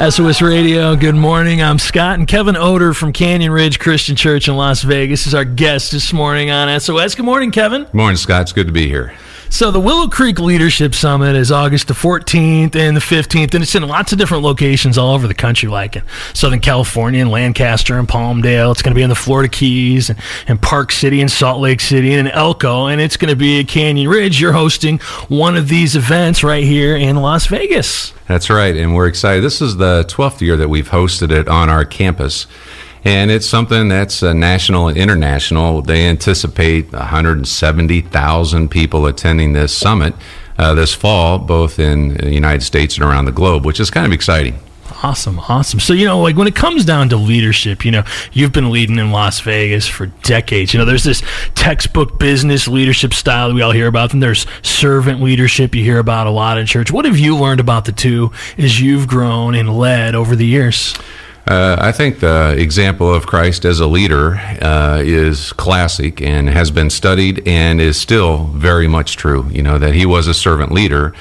SOS Radio, good morning. I'm Scott and Kevin Odor from Canyon Ridge Christian Church in Las Vegas is our guest this morning on SOS. Good morning, Kevin. Good morning, Scott. It's good to be here. So the Willow Creek Leadership Summit is August the 14th and the 15th, and it's in lots of different locations all over the country, like in Southern California and Lancaster and Palmdale. It's going to be in the Florida Keys and, and Park City and Salt Lake City and Elko, and it's going to be at Canyon Ridge. You're hosting one of these events right here in Las Vegas. That's right, and we're excited. This is the 12th year that we've hosted it on our campus. And it's something that's uh, national and international. They anticipate 170,000 people attending this summit uh, this fall, both in the United States and around the globe, which is kind of exciting. Awesome, awesome. So, you know, like when it comes down to leadership, you know, you've been leading in Las Vegas for decades. You know, there's this textbook business leadership style that we all hear about, and there's servant leadership you hear about a lot in church. What have you learned about the two as you've grown and led over the years? Uh, I think the example of Christ as a leader uh, is classic and has been studied and is still very much true. You know, that he was a servant leader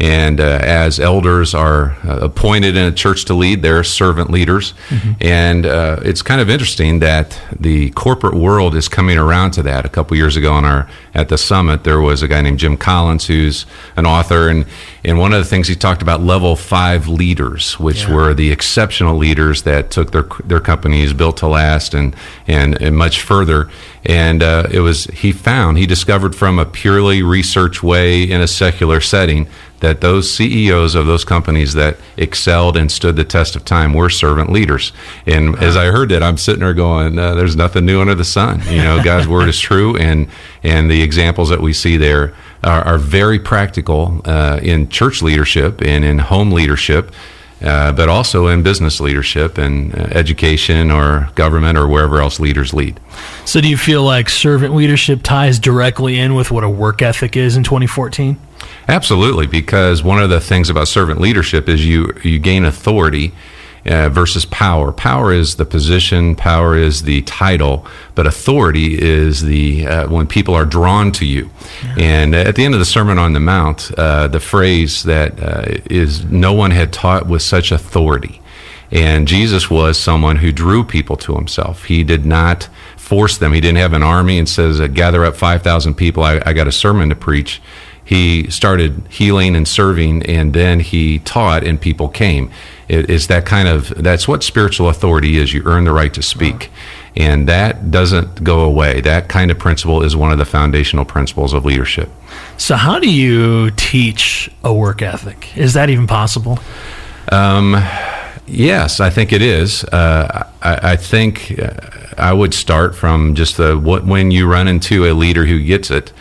and uh, as elders are uh, appointed in a church to lead, they're servant leaders. Mm-hmm. And uh, it's kind of interesting that the corporate world is coming around to that. A couple years ago on our at the summit, there was a guy named Jim Collins who's an author, and and one of the things he talked about level five leaders, which yeah. were the exceptional leaders that took their their companies built to last and and, and much further. And uh, it was he found he discovered from a purely research way in a secular setting that those CEOs of those companies that excelled and stood the test of time were servant leaders. And as I heard that, I'm sitting there going, uh, "There's nothing new under the sun." You know, God's word is true, and and the examples that we see there are, are very practical uh, in church leadership and in home leadership. Uh, but also in business leadership and uh, education or government or wherever else leaders lead. So, do you feel like servant leadership ties directly in with what a work ethic is in 2014? Absolutely, because one of the things about servant leadership is you you gain authority uh, versus power. Power is the position, power is the title, but authority is the uh, when people are drawn to you. Yeah. And at the end of the Sermon on the Mount, uh, the phrase that uh, is "No one had taught with such authority." And Jesus was someone who drew people to himself. He did not force them. He didn't have an army and says, "Gather up five thousand people. I, I got a sermon to preach." He started healing and serving, and then he taught, and people came. It is that kind of that's what spiritual authority is. You earn the right to speak, and that doesn't go away. That kind of principle is one of the foundational principles of leadership. So, how do you teach a work ethic? Is that even possible? Um, yes, I think it is. Uh, I, I, think uh, I would start from just the what when you run into a leader who gets it,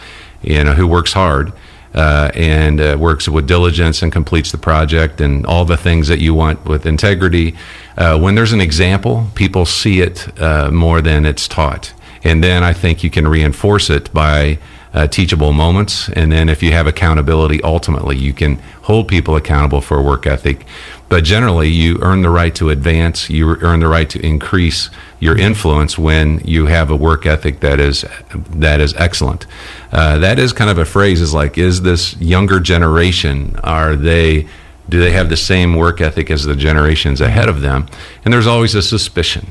you know, who works hard uh, and uh, works with diligence and completes the project and all the things that you want with integrity. Uh, when there's an example, people see it uh, more than it's taught. And then I think you can reinforce it by uh, teachable moments. And then if you have accountability, ultimately, you can hold people accountable for work ethic. But generally, you earn the right to advance, you earn the right to increase your influence when you have a work ethic that is that is excellent. Uh, that is kind of a phrase is like, is this younger generation, are they do they have the same work ethic as the generations ahead of them? And there's always a suspicion.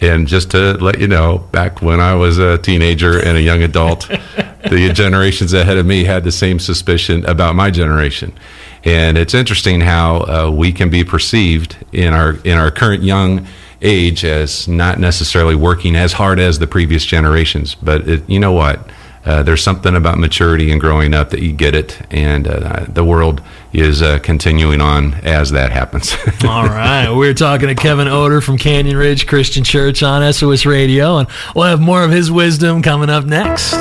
And just to let you know, back when I was a teenager and a young adult, the generations ahead of me had the same suspicion about my generation. And it's interesting how uh, we can be perceived in our in our current young age as not necessarily working as hard as the previous generations. But it, you know what? Uh, there's something about maturity and growing up that you get it, and uh, the world is uh, continuing on as that happens. All right, we're talking to Kevin Odor from Canyon Ridge Christian Church on SOS Radio, and we'll have more of his wisdom coming up next.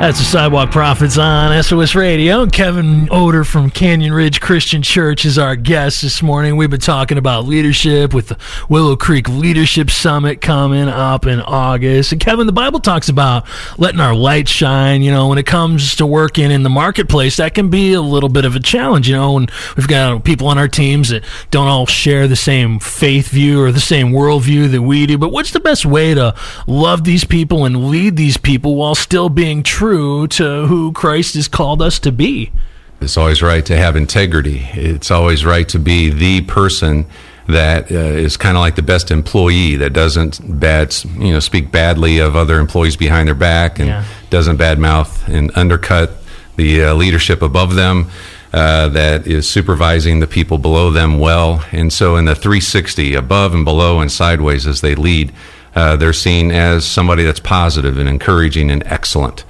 That's the Sidewalk Prophets on SOS Radio. Kevin Odor from Canyon Ridge Christian Church is our guest this morning. We've been talking about leadership with the Willow Creek Leadership Summit coming up in August. And Kevin, the Bible talks about letting our light shine. You know, when it comes to working in the marketplace, that can be a little bit of a challenge. You know, when we've got people on our teams that don't all share the same faith view or the same worldview that we do. But what's the best way to love these people and lead these people while still being true? True to who Christ has called us to be. It's always right to have integrity. It's always right to be the person that uh, is kind of like the best employee that doesn't bad you know speak badly of other employees behind their back and Yeah. doesn't badmouth and undercut the uh, leadership above them uh, that is supervising the people below them well and so in the 360 above and below and sideways as they lead uh, they're seen as somebody that's positive and encouraging and excellent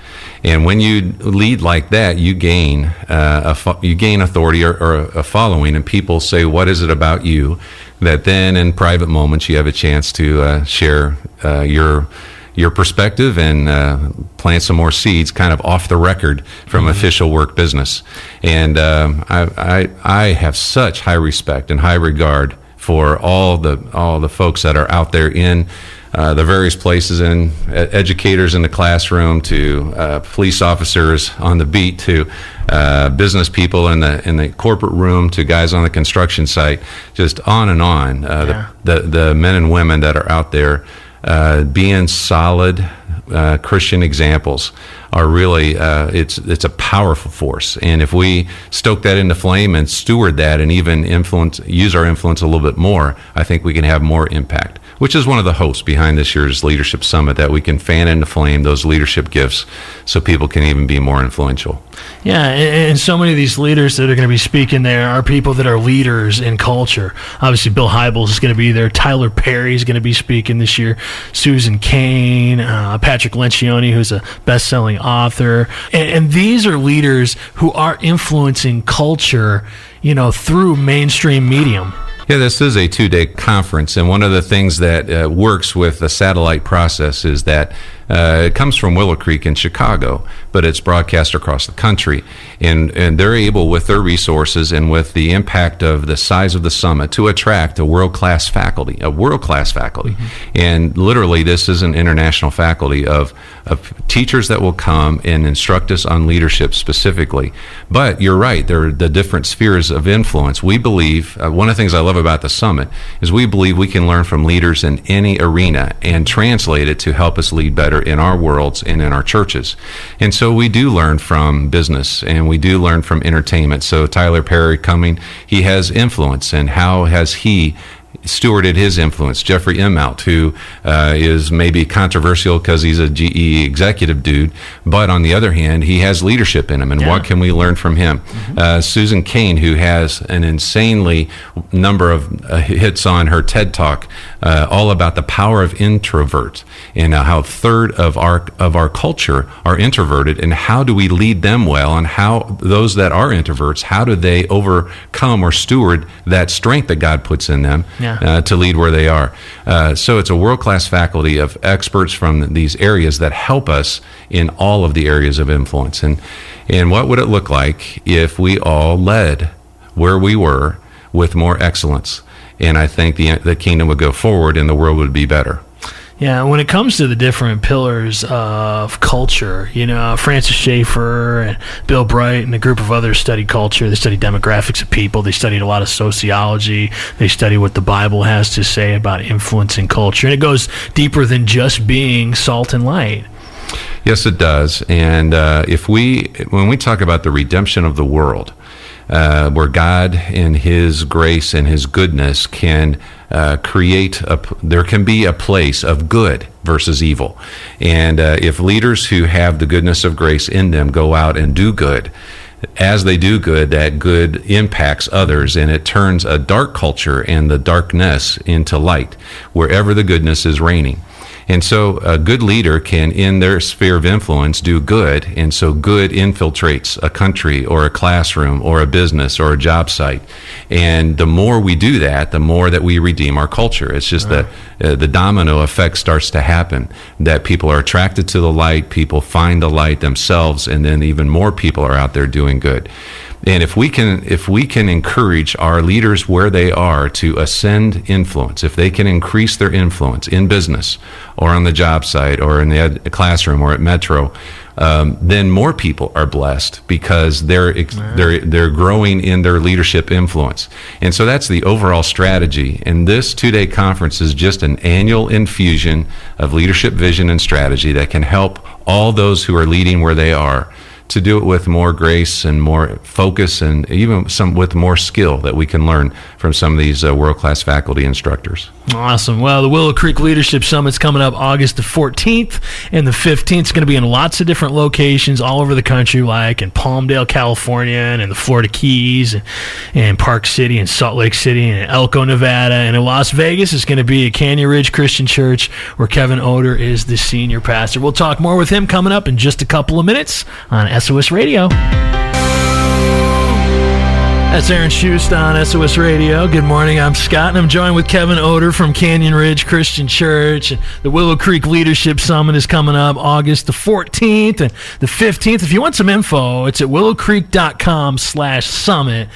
and when you lead like that, you gain uh, a fo- you gain authority or, or a following, and people say, "What is it about you?" That then, in private moments, you have a chance to uh, share uh, your your perspective and uh, plant some more seeds, kind of off the record from official work business. And um, I, I I have such high respect and high regard for all the all the folks that are out there in uh, the various places and e- educators in the classroom to uh, police officers on the beat to uh, business people in the in the corporate room to guys on the construction site. Just on and on. Uh, Yeah. the, the the men and women that are out there uh, being solid uh, Christian examples are really uh, it's it's a powerful force. And if we stoke that into flame and steward that and even influence use our influence a little bit more I think we can have more impact which is one of the hopes behind this year's leadership summit that we can fan into flame those leadership gifts so people can even be more influential Yeah, and, so many of these leaders that are going to be speaking there are people that are leaders in culture. Obviously, Bill Hybels is going to be there. Tyler Perry is going to be speaking this year. Susan Cain, uh, Patrick Lencioni, who's a best-selling author, and, and these are leaders who are influencing culture, you know, through mainstream medium. Yeah, this is a two day conference, and one of the things that uh, works with the satellite process is that uh, it comes from Willow Creek in Chicago, but it's broadcast across the country. And, and they're able, with their resources and with the impact of the size of the summit, to attract a world class faculty, a world class faculty. And literally, this is an international faculty of, of teachers that will come and instruct us on leadership specifically. But you're right, there are the different spheres of influence. We believe, uh, one of the things I love about the summit is we believe we can learn from leaders in any arena and translate it to help us lead better in our worlds and in our churches. And so we do learn from business and we do learn from entertainment. So Tyler Perry coming, he has influence and how has he stewarded his influence. Jeffrey Immelt, who uh, is maybe controversial because he's a GE executive dude, but on the other hand, he has leadership in him, and Yeah. what can we learn from him? Uh, Susan Cain, who has an insanely number of uh, hits on her TED Talk, uh, all about the power of introvert and uh, how a third of our of our culture are introverted, and how do we lead them well, and how those that are introverts, how do they overcome or steward that strength that God puts in them Yeah. Uh, to lead where they are. Uh, so it's a world class faculty of experts from these areas that help us in all of the areas of influence. And and what would it look like if we all led where we were with more excellence? And I think the the kingdom would go forward and the world would be better. Yeah, when it comes to the different pillars of culture, you know, Francis Schaeffer and Bill Bright and a group of others study culture. They study demographics of people. They studied a lot of sociology. They study what the Bible has to say about influencing culture. And it goes deeper than just being salt and light. Yes, it does. And uh, if we, when we talk about the redemption of the world, uh, where God in His grace and His goodness can uh, create a, there can be a place of good versus evil. And uh, if leaders who have the goodness of grace in them go out and do good, as they do good, that good impacts others and it turns a dark culture and the darkness into light wherever the goodness is reigning. And so a good leader can, in their sphere of influence, do good. And so good infiltrates a country or a classroom or a business or a job site. And the more we do that, the more that we redeem our culture. It's just that uh, the domino effect starts to happen, that people are attracted to the light, people find the light themselves, and then even more people are out there doing good. And if we can, if we can encourage our leaders where they are to ascend influence, if they can increase their influence in business or on the job site or in the ed- classroom or at Metro, um, then more people are blessed because they're ex- they're they're growing in their leadership influence. And so that's the overall strategy. And this two day conference is just an annual infusion of leadership vision and strategy that can help all those who are leading where they are to do it with more grace and more focus and even some with more skill that we can learn from some of these uh, world class faculty instructors. Awesome. Well, the Willow Creek Leadership Summit's coming up August the 14th and the 15th. It's going to be in lots of different locations all over the country, like in Palmdale, California, and in the Florida Keys, and, and Park City, and Salt Lake City, and Elko, Nevada, and in Las Vegas. It's going to be at Canyon Ridge Christian Church, where Kevin Odor is the senior pastor. We'll talk more with him coming up in just a couple of minutes on SOS Radio. That's Aaron Shust on SOS Radio. Good morning. I'm Scott, and I'm joined with Kevin Odor from Canyon Ridge Christian Church. The Willow Creek Leadership Summit is coming up August the 14th and the 15th. If you want some info, it's at willowcreek.com slash summit.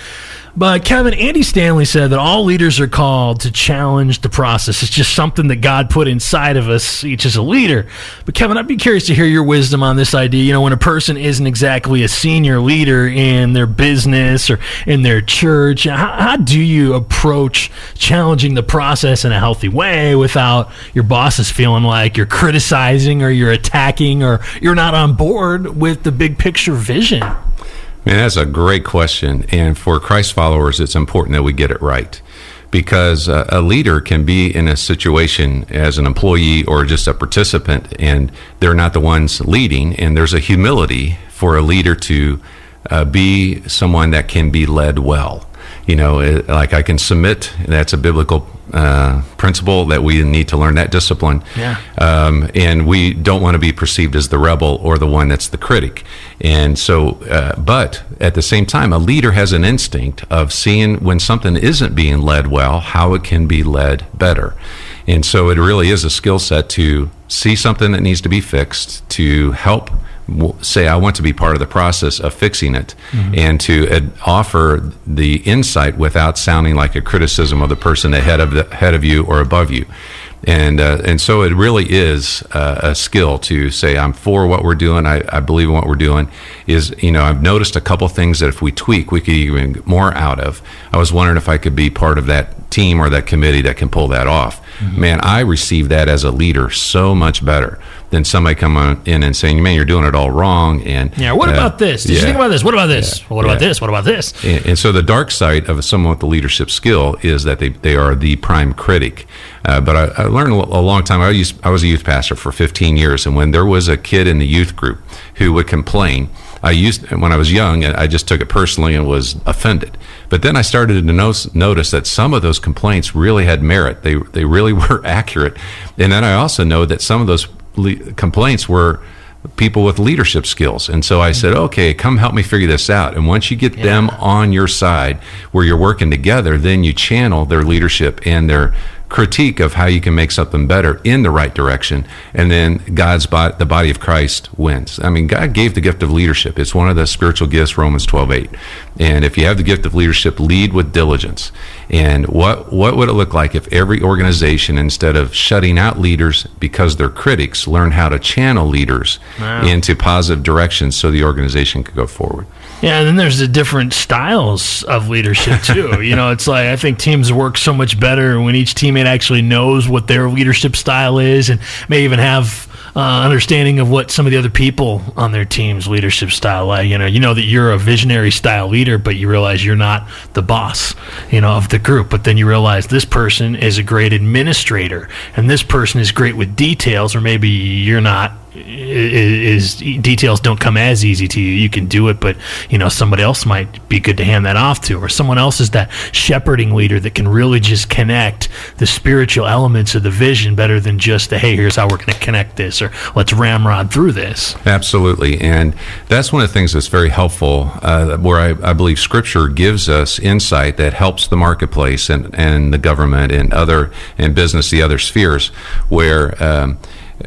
But Kevin, Andy Stanley said that all leaders are called to challenge the process. It's just something that God put inside of us, each as a leader. But Kevin, I'd be curious to hear your wisdom on this idea. You know, when a person isn't exactly a senior leader in their business or in their church, how, how do you approach challenging the process in a healthy way without your bosses feeling like you're criticizing or you're attacking or you're not on board with the big picture vision? Man, that's a great question. And for Christ followers, it's important that we get it right because uh, a leader can be in a situation as an employee or just a participant and they're not the ones leading. And there's a humility for a leader to uh, be someone that can be led well. You know, it, like I can submit, that's a biblical uh, principle that we need to learn that discipline. Yeah. Um, and we don't want to be perceived as the rebel or the one that's the critic. And so, uh, but at the same time, a leader has an instinct of seeing when something isn't being led well, how it can be led better. And so it really is a skill set to see something that needs to be fixed, to help say I want to be part of the process of fixing it, mm-hmm. and to ad- offer the insight without sounding like a criticism of the person ahead of the ahead of you or above you. And uh, and so it really is uh, a skill to say I'm for what we're doing. I, I believe in what we're doing. Is you know I've noticed a couple things that if we tweak, we could even get more out of. I was wondering if I could be part of that team or that committee that can pull that off. Mm-hmm. Man, I receive that as a leader so much better than somebody coming in and saying, "Man, you're doing it all wrong." And yeah, what uh, about this? Did yeah, you think about this? What about this? Yeah, what about yeah. this? What about this? And, and, so the dark side of someone with the leadership skill is that they, they are the prime critic. Uh, but I, I, learned a long time. I, used, I was a youth pastor for 15 years, and when there was a kid in the youth group who would complain I used when I was young, I just took it personally and was offended. But then I started to notice, notice that some of those complaints really had merit. They they really were accurate. And then I also know that some of those le- complaints were people with leadership skills. And so I mm-hmm. said, okay, come help me figure this out. And once you get yeah. them on your side where you're working together, then you channel their leadership and their critique of how you can make something better in the right direction, and then God's body, the body of Christ wins. I mean, God gave the gift of leadership. It's one of the spiritual gifts, Romans 12, 8. And if you have the gift of leadership, lead with diligence. And what, what would it look like if every organization, instead of shutting out leaders because they're critics, learn how to channel leaders wow. into positive directions so the organization could go forward? Yeah, and then there's the different styles of leadership too. you know, it's like I think teams work so much better when each teammate actually knows what their leadership style is, and may even have uh, understanding of what some of the other people on their team's leadership style like. You know, you know that you're a visionary style leader, but you realize you're not the boss, you know, of the group. But then you realize this person is a great administrator, and this person is great with details, or maybe you're not is, details don't come as easy to you. You can do it, but you know somebody else might be good to hand that off to, or someone else is that shepherding leader that can really just connect the spiritual elements of the vision better than just the hey, here's how we're going to connect this, or let's ramrod through this. Absolutely, and that's one of the things that's very helpful. Uh, where I, I believe Scripture gives us insight that helps the marketplace and and the government and other and business, the other spheres, where. Um,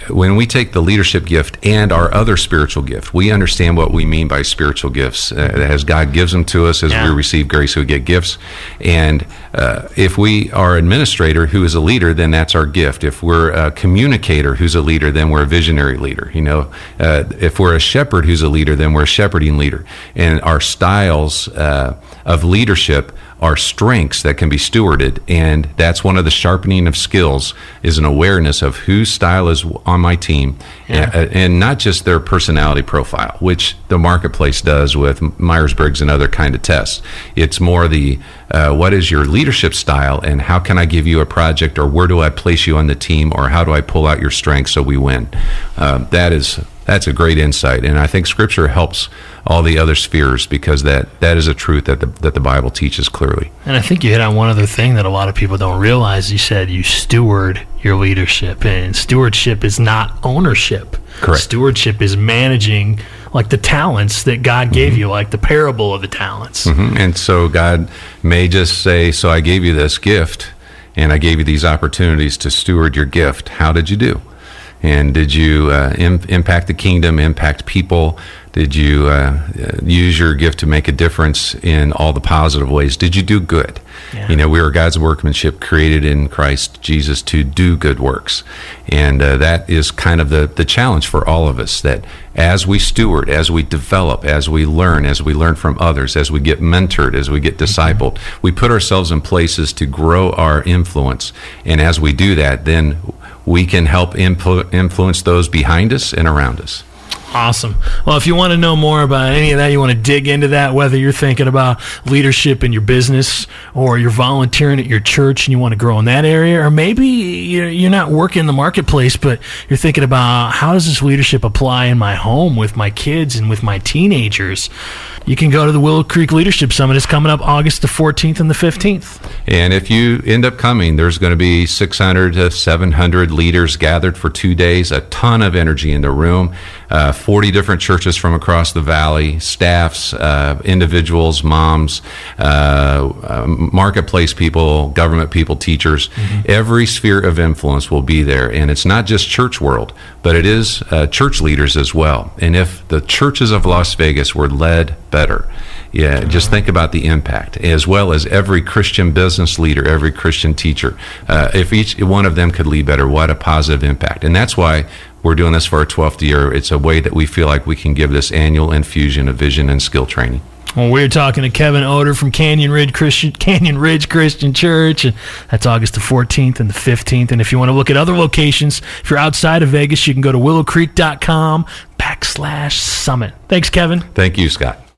when we take the leadership gift and our other spiritual gift, we understand what we mean by spiritual gifts. Uh, as God gives them to us, as yeah. we receive grace, we get gifts. And uh, if we are administrator who is a leader, then that's our gift. If we're a communicator who's a leader, then we're a visionary leader. You know, uh, if we're a shepherd who's a leader, then we're a shepherding leader. And our styles uh, of leadership are strengths that can be stewarded and that's one of the sharpening of skills is an awareness of whose style is on my team Yeah. and, and not just their personality profile which the marketplace does with myers-briggs and other kind of tests it's more the uh, what is your leadership style and how can i give you a project or where do i place you on the team or how do i pull out your strengths so we win um, that is that's a great insight and i think scripture helps all the other spheres because that that is a truth that the, that the bible teaches clearly And I think you hit on one other thing that a lot of people don't realize. You said you steward your leadership, and stewardship is not ownership. Correct. Stewardship is managing like the talents that God gave you, like the parable of the talents. Mhm. And so God may just say, So I gave you this gift, and I gave you these opportunities to steward your gift. How did you do? And did you uh, Im- impact the kingdom, impact people? Did you uh, uh, use your gift to make a difference in all the positive ways? Did you do good? Yeah. You know, we are God's workmanship created in Christ Jesus to do good works. And uh, that is kind of the, the challenge for all of us that as we steward, as we develop, as we learn, as we learn from others, as we get mentored, as we get discipled, we put ourselves in places to grow our influence. And as we do that, then we can help influ- influence those behind us and around us. Awesome. Well, if you want to know more about any of that, you want to dig into that, whether you're thinking about leadership in your business or you're volunteering at your church and you want to grow in that area, or maybe you're not working in the marketplace, but you're thinking about how does this leadership apply in my home with my kids and with my teenagers, you can go to the Willow Creek Leadership Summit. It's coming up August the 14th and the 15th. And if you end up coming, there's going to be 600 to 700 leaders gathered for two days, a ton of energy in the room, uh, 40 different churches from across the valley, staffs, uh, individuals, moms, uh, uh, marketplace people, government people, teachers. Every sphere of influence will be there. And it's not just church world, but it is uh, church leaders as well. And if the churches of Las Vegas were led better, yeah, just think about the impact, as well as every Christian business leader, every Christian teacher. Uh, if each one of them could lead better, what a positive impact. And that's why we're doing this for our 12th year. It's a way that we feel like we can give this annual infusion of vision and skill training. Well, we're talking to Kevin Odor from Canyon Ridge Christian Canyon Ridge Christian Church, and that's August the 14th and the 15th. And if you want to look at other locations, if you're outside of Vegas, you can go to willowcreek.com backslash summit. Thanks, Kevin. Thank you, Scott.